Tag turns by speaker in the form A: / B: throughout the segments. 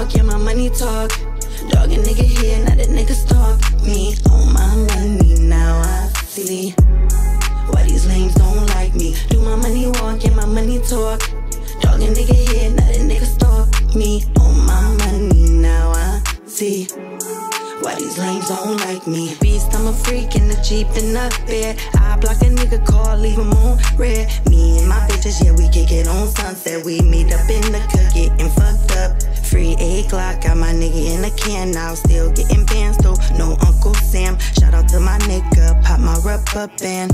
A: walk, yeah, my money talk. Dog a nigga here, now that nigga stalk me. On my money, now I see why these lames don't like me. Do my money walk, yeah, my money talk. Dog a nigga here, now that nigga stalk me. On my money, now I see. Why these lames don't like me? Beast, I'm a freak in the Jeep in the bed. I block a nigga call, leave him on red. Me and bitches, yeah, we kick it on sunset. We meet up in the cook, getting fucked up. Free A Glock, got my nigga in the can now. Still getting bands though, no Uncle Sam. Shout out to my nigga, pop my rubber band.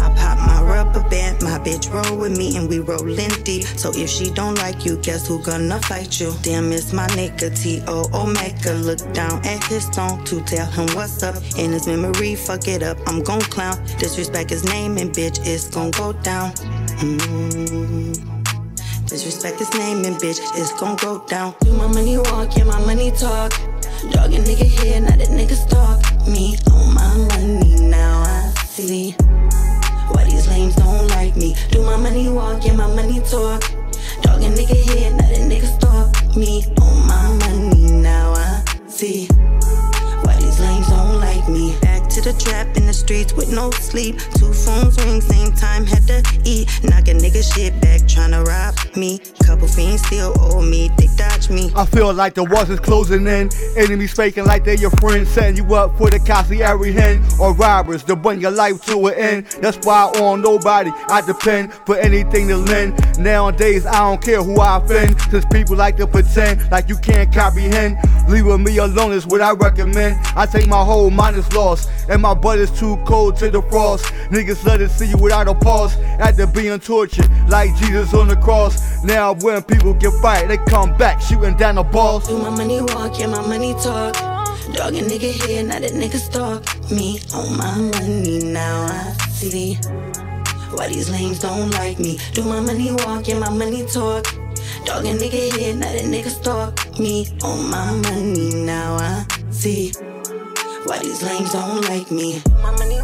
A: I pop my rubber band, my bitch roll with me and we rollin' deep. So if she don't like you, guess who gonna fight you? Damn, it's my nigga T.O. Omega. Look down at his song to tell him what's up. In his memory, fuck it up, I'm gon' clown. Disrespect his name and bitch, it's gon' go down. Disrespect this name and bitch, it's gon' go down. Do my money walk, yeah, my money talk. Dog a nigga here, now that nigga stalk me. On my money, now I see why these lames don't like me. Do my money walk, yeah, my money talk. Dog a nigga here, now that nigga stalk me. On my money, now I see why these lames don't like me. Back to the trap streets with no sleep. Two phones ring, same time, had to eat. Knock a nigga shit back, tryna rob me. Couple fiends still owe me, they dodge me.
B: I feel like the walls is closing in. Enemies faking like they your friends, setting you up for the the every hen or robbers to bring your life to an end. That's why I on nobody I depend for anything to lend. Nowadays I don't care who I offend, since people like to pretend like you can't comprehend. Leaving me alone is what I recommend. I take my whole mind is lost, and my butt is too cold to the frost. Niggas let it see you without a pause, after being tortured like Jesus on the cross. Now when people get fired, they come back shooting down the balls.
A: Do my money walk, yeah, my money talk. Dog a nigga here, now that nigga stalk me. On my money, now I see why these lames don't like me. Do my money walk, yeah, my money talk. Dog a nigga here, now that nigga stalk me. On my money, now I see why these lames don't like me. My money